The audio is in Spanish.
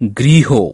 gryjo